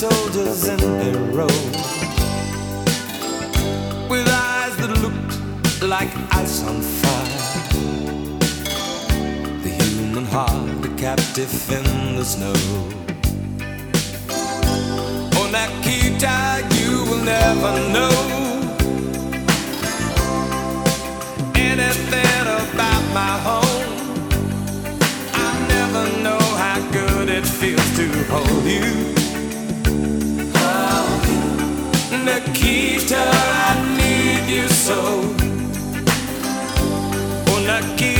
Soldiers in a row with eyes that looked like ice on fire. The human heart, a captive in the snow. Nikita, I need you so. Oh, Nikita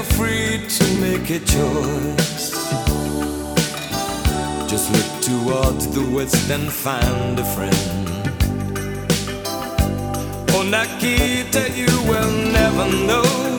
You're free to make a choice, just look towards the west and find a friend. Oh, Nikita, you will never know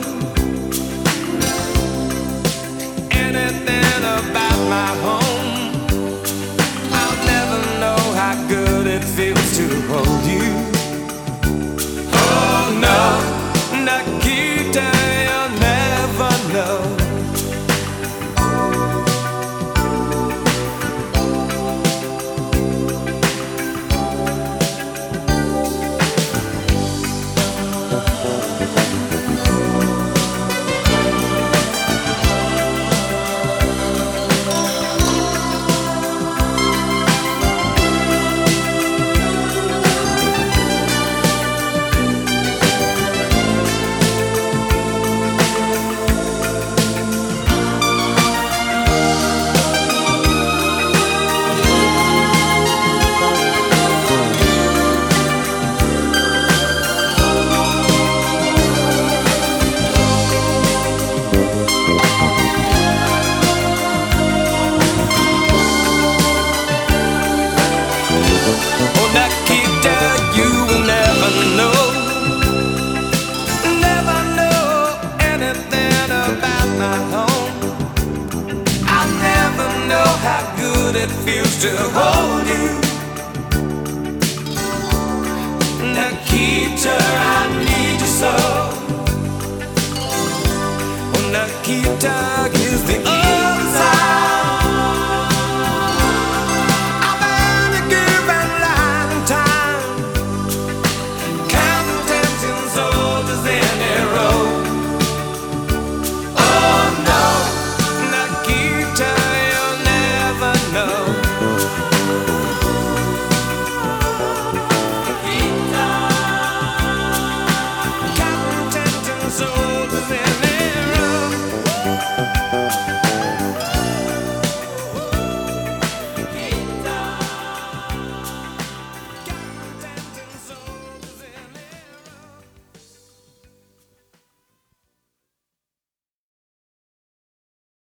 anything about my home. I'll never know how good it feels to hold you. Nikita, I need you so. Oh, Nikita,